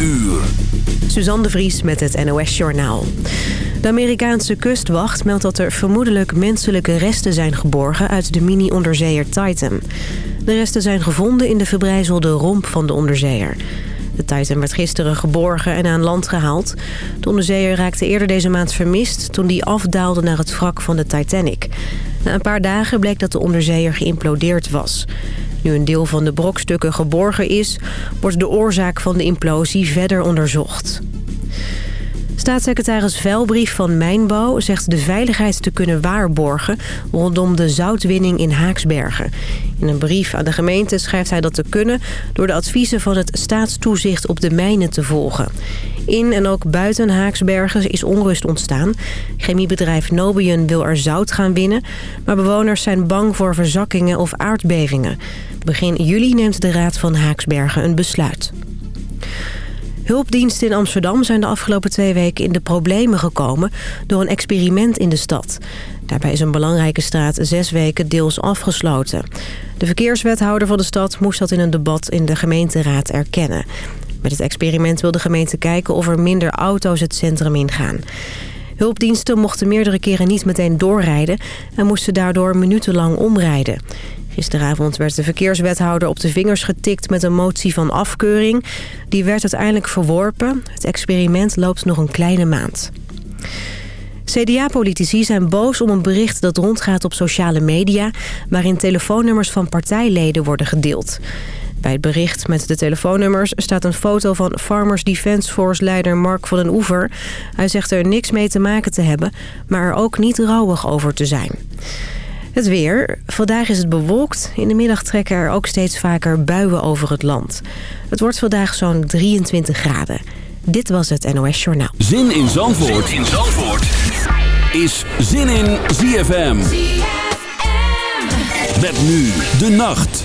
uur. Suzanne de Vries met het NOS Journaal. De Amerikaanse kustwacht meldt dat er vermoedelijk menselijke resten zijn geborgen uit de mini-onderzeeër Titan. De resten zijn gevonden in de verbrijzelde romp van de onderzeeër. De Titan werd gisteren geborgen en aan land gehaald. De onderzeeër raakte eerder deze maand vermist toen die afdaalde naar het wrak van de Titanic. Na een paar dagen bleek dat de onderzeeër geïmplodeerd was. Nu een deel van de brokstukken geborgen is... wordt de oorzaak van de implosie verder onderzocht. Staatssecretaris Velbrief van Mijnbouw zegt de veiligheid te kunnen waarborgen... rondom de zoutwinning in Haaksbergen. In een brief aan de gemeente schrijft hij dat te kunnen... door de adviezen van het staatstoezicht op de mijnen te volgen. In en ook buiten Haaksbergen is onrust ontstaan. Chemiebedrijf Nobian wil er zout gaan winnen... maar bewoners zijn bang voor verzakkingen of aardbevingen. Begin juli neemt de Raad van Haaksbergen een besluit. Hulpdiensten in Amsterdam zijn de afgelopen twee weken in de problemen gekomen door een experiment in de stad. Daarbij is een belangrijke straat zes weken deels afgesloten. De verkeerswethouder van de stad moest dat in een debat in de gemeenteraad erkennen. Met het experiment wil de gemeente kijken of er minder auto's het centrum ingaan. Hulpdiensten mochten meerdere keren niet meteen doorrijden... en moesten daardoor minutenlang omrijden. Gisteravond werd de verkeerswethouder op de vingers getikt met een motie van afkeuring. Die werd uiteindelijk verworpen. Het experiment loopt nog een kleine maand. CDA-politici zijn boos om een bericht dat rondgaat op sociale media... waarin telefoonnummers van partijleden worden gedeeld. Bij het bericht met de telefoonnummers staat een foto van Farmers Defence Force-leider Mark van den Oever. Hij zegt er niks mee te maken te hebben, maar er ook niet rouwig over te zijn. Het weer. Vandaag is het bewolkt. In de middag trekken er ook steeds vaker buien over het land. Het wordt vandaag zo'n 23 graden. Dit was het NOS Journaal. Zin in Zandvoort, zin in Zandvoort. is Zin in ZFM. ZFM. Met nu de nacht.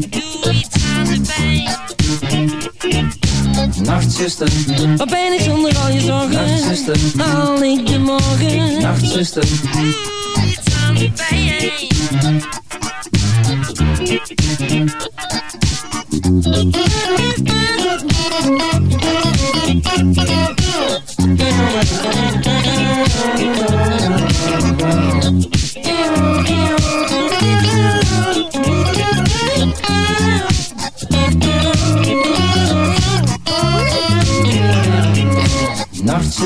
Nachtzuster, wat ben ik zonder al je zorgen? Nachtzuster, haal ik de morgen? Nachtzuster, doe iets aan de pijn.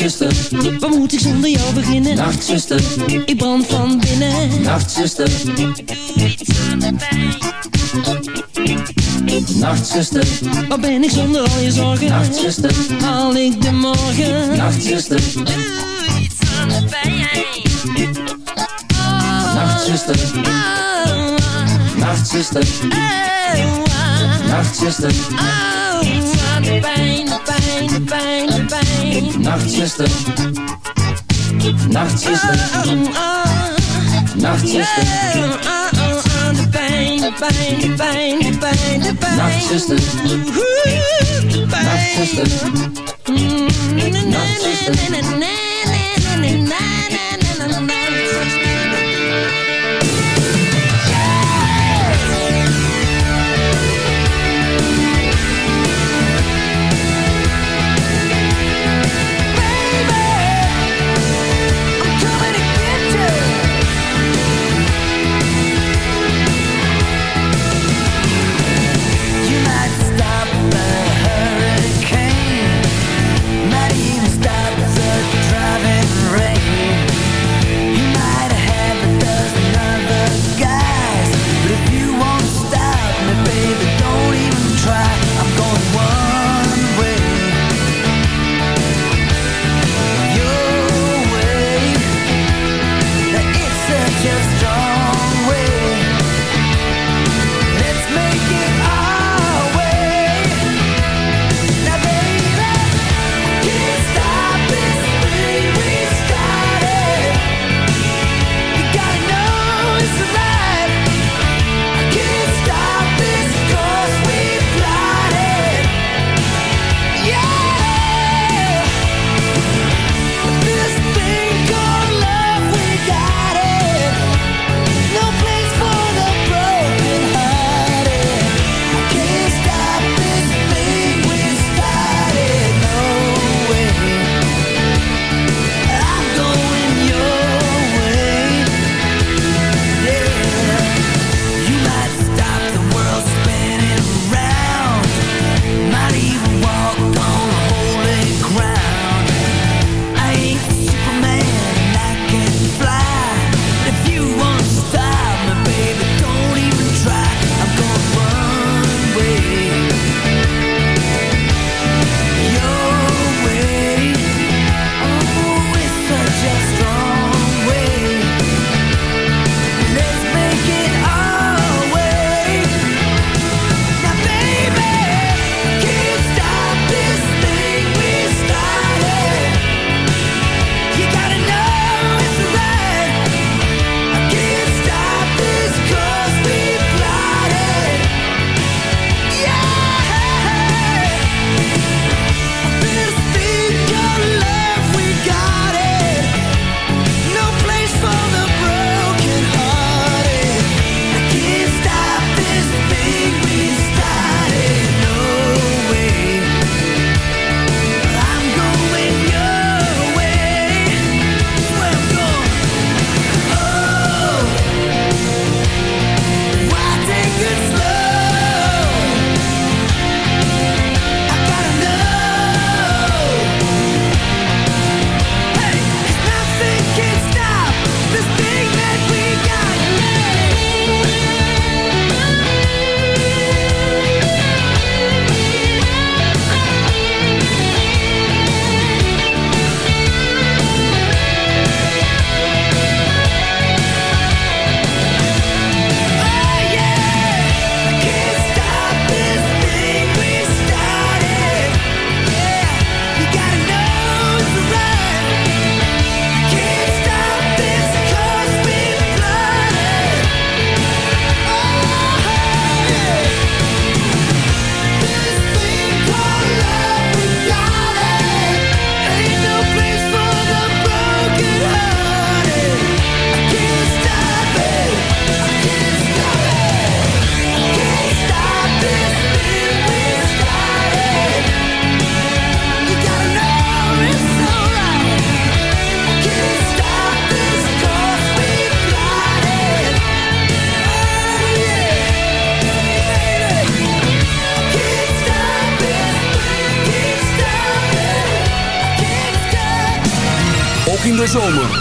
Nachtzuster, wat moet ik zonder jou beginnen? Nachtzuster, ik brand van binnen. Nachtzuster. Nachtzuster, waar ben ik zonder al je zorgen? Nachtzuster, haal ik de morgen? Nachtzuster, doe iets aan de pijn. Oh, Nachtzuster, oh, Nachtzuster, oh, Nachtzuster, oh, iets aan de pijn, pijn, de pijn, de pijn. Nachtzuster, Nachtzuster, oh, oh, Nachtzuster, oh, pijn, de pijn, de pijn, de pijn, de pijn. Nachtzuster. Nachtzuster. Nachtzuster.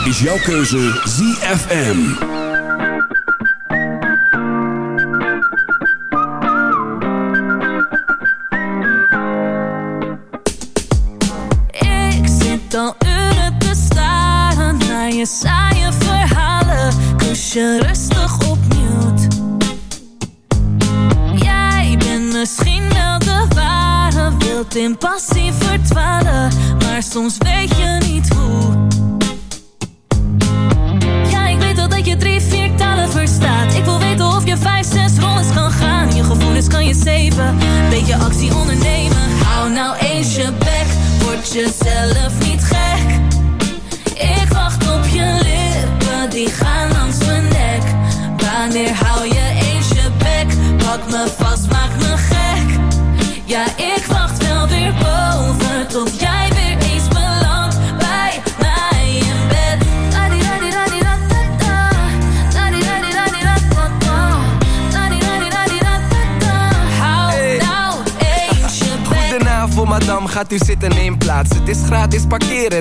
Is jouw keuze ZFM.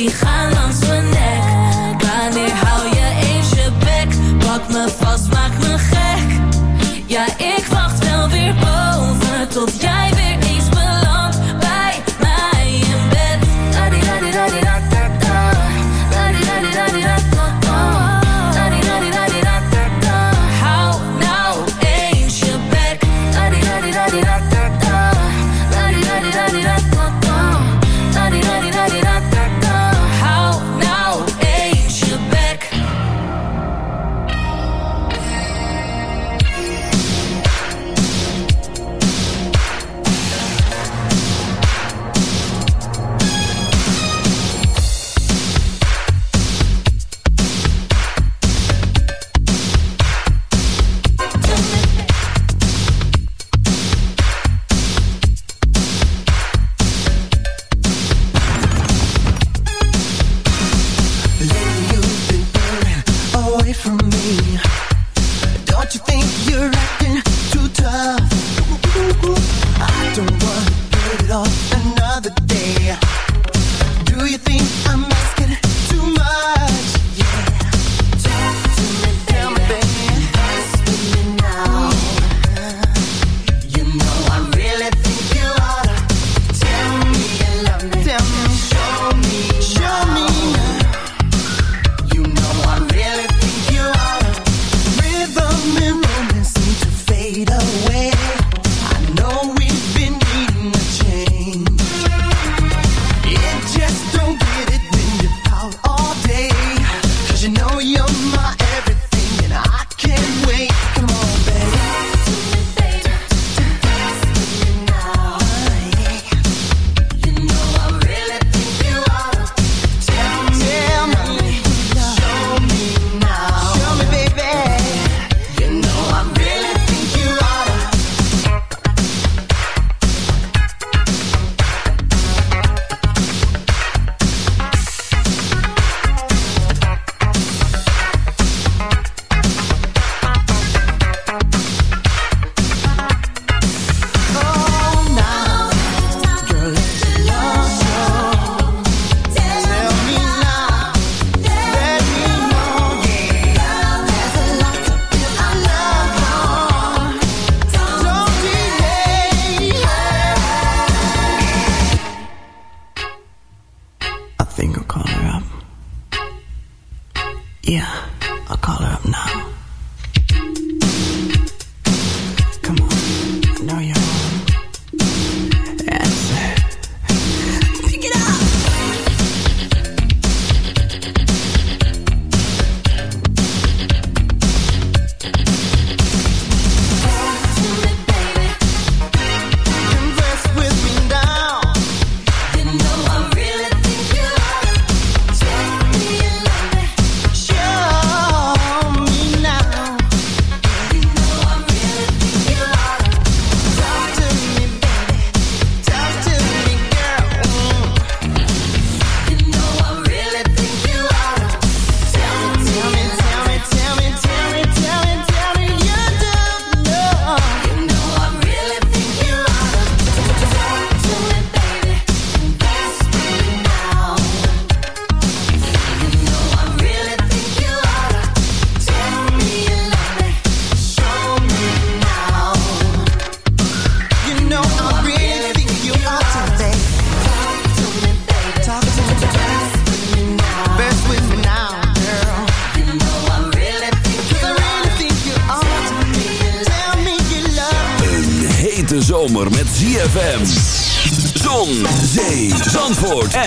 die gaan langs mijn nek Wanneer hou je eens je bek? Pak me vast, maak me gek Ja, ik wacht wel weer boven tot jij weer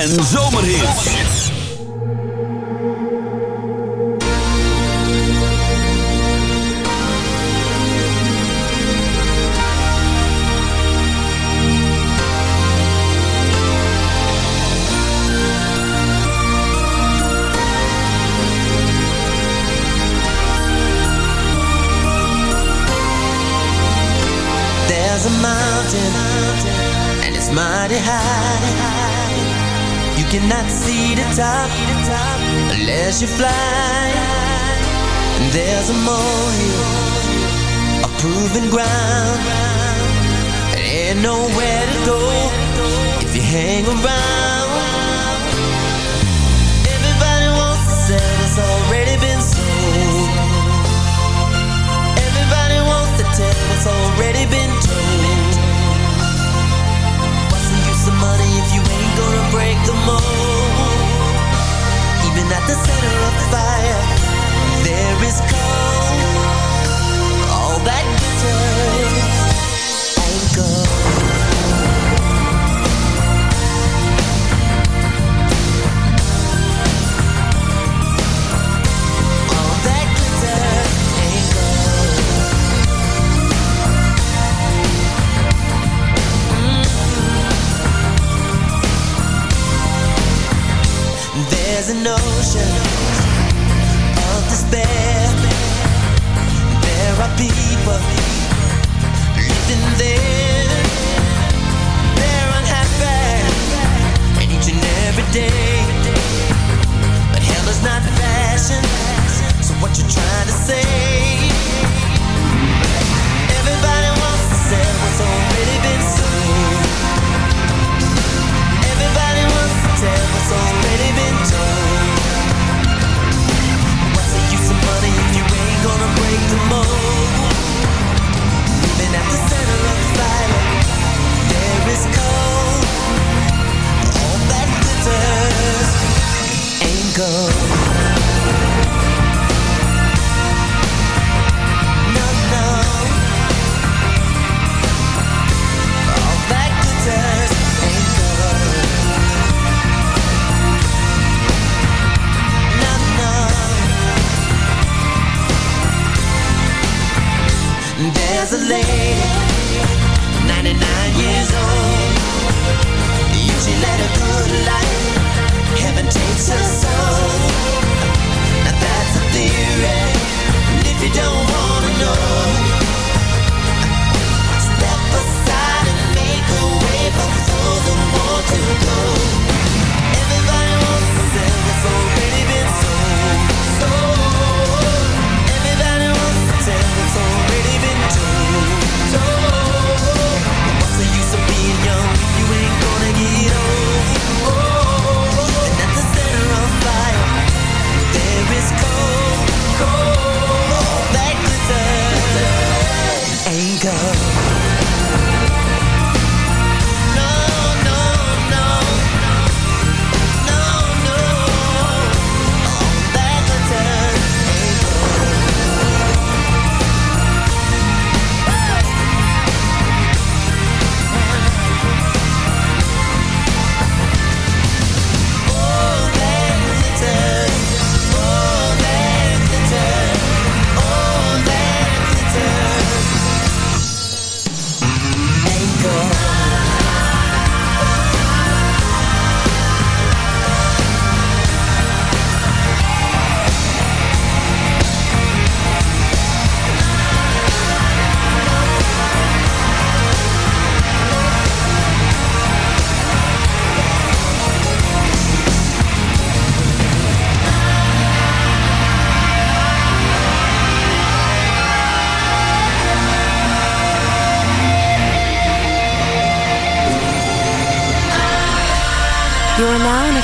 And so.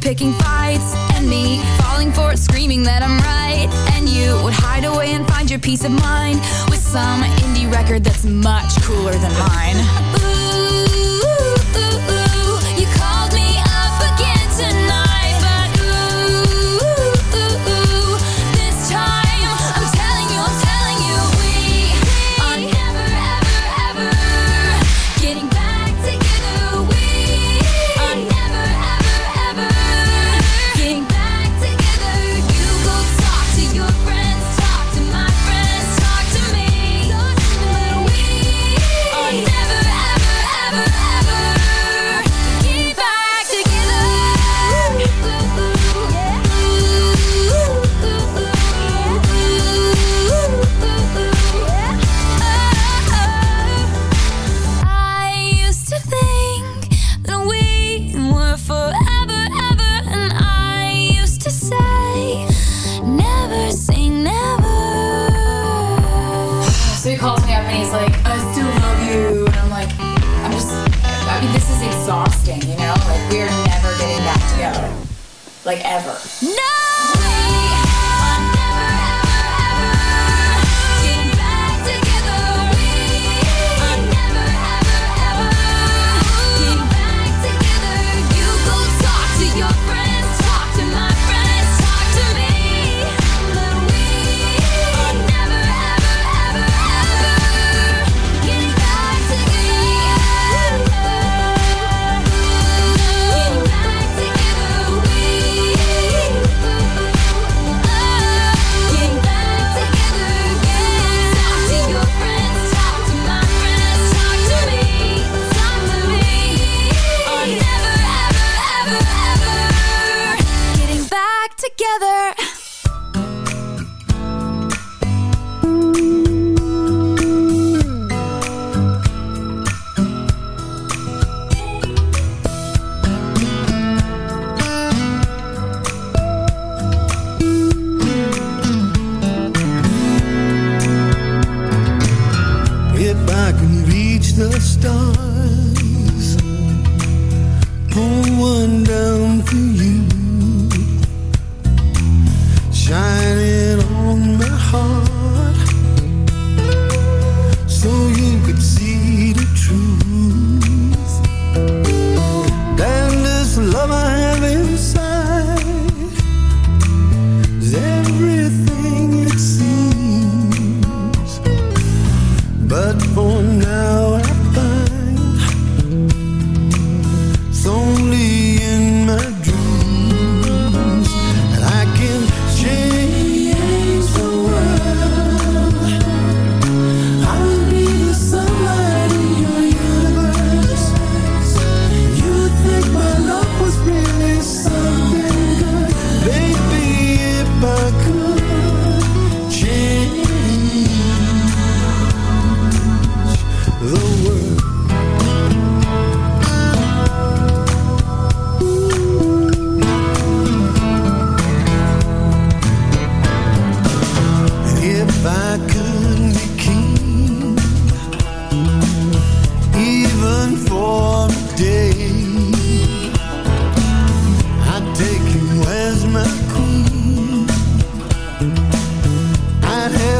picking fights and me falling for it, screaming that I'm right. And you would hide away and find your peace of mind with some indie record that's much cooler than mine. Ooh. like ever.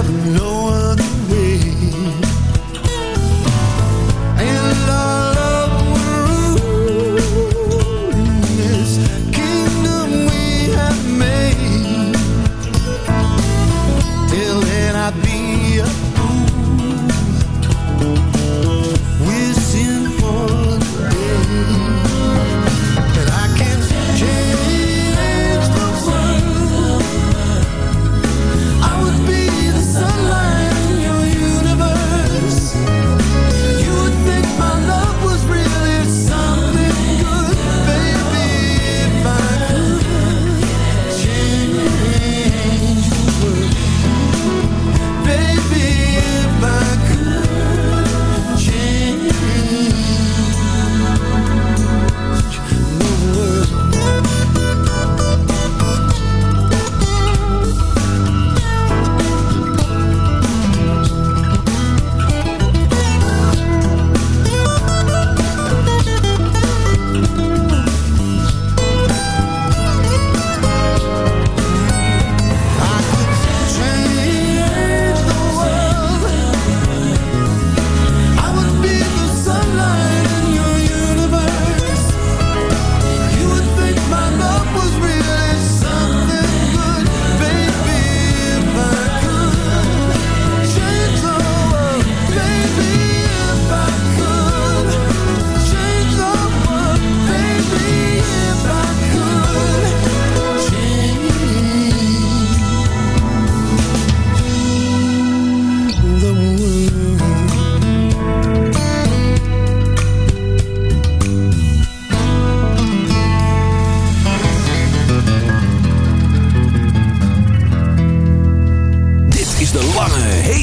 know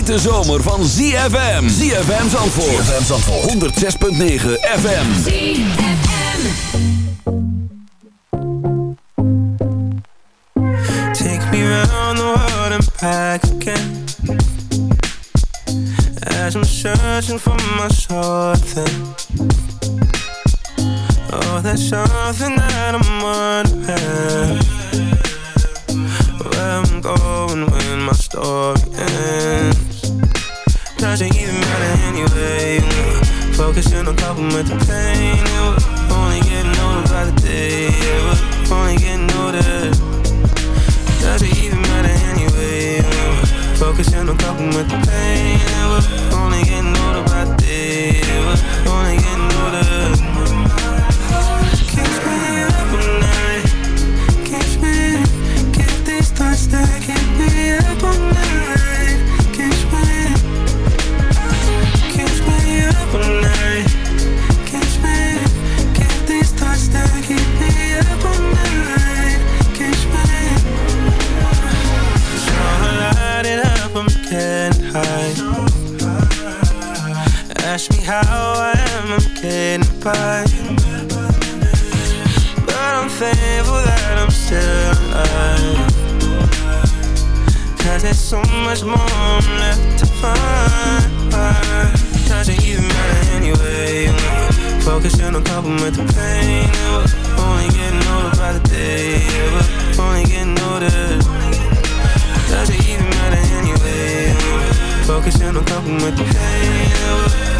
hete zomer van ZFM. ZFM Zandvoort. ZFM Zandvoort. 106.9 FM. Take me round the world and back again As I'm searching for my something Oh, there's something that I'm wondering Where I'm going when my story On coping with the pain yeah, we're Only getting older by the day yeah, we're Only getting older doesn't even matter anyway. Focusing on coping with the pain. We're only getting older by the day. We're how I am, I'm getting by. But I'm thankful that I'm still alive. Cause there's so much more I'm left to find. Doesn't even matter anyway. Focusing on coping with the pain. We're only getting older by the day. We're only getting older. Doesn't even matter anyway. Focusing on coping with the pain.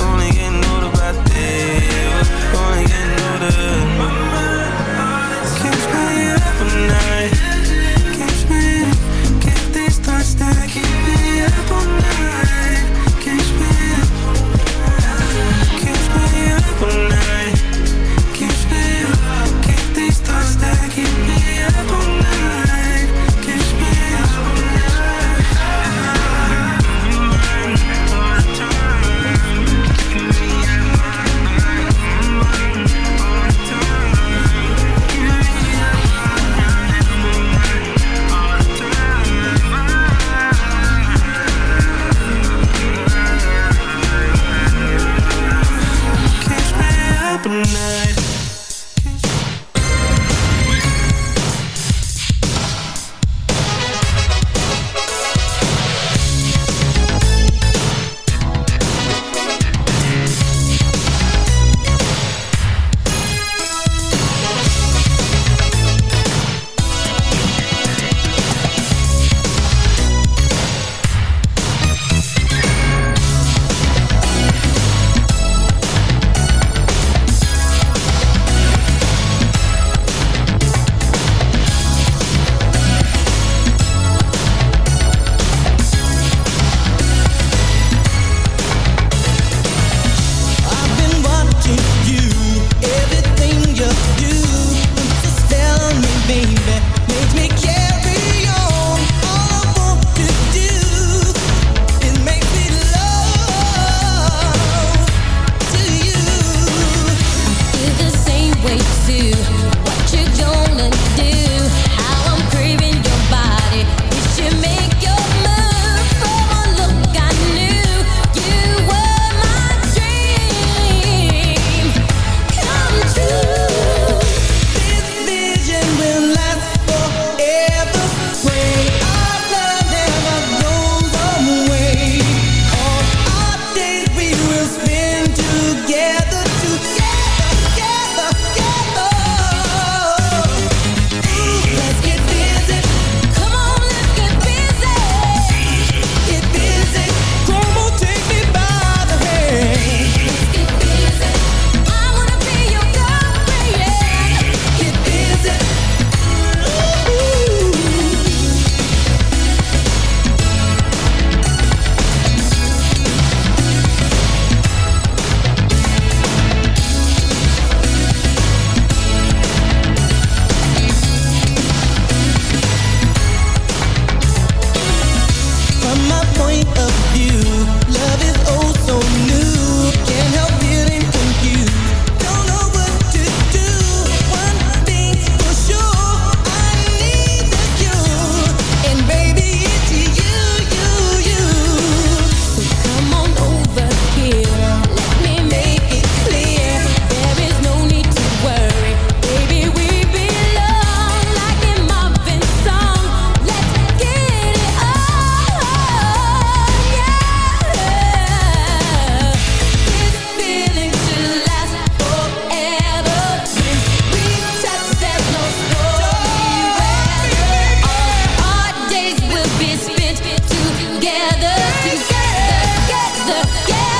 Yeah.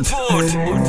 Zandvoort. You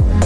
love.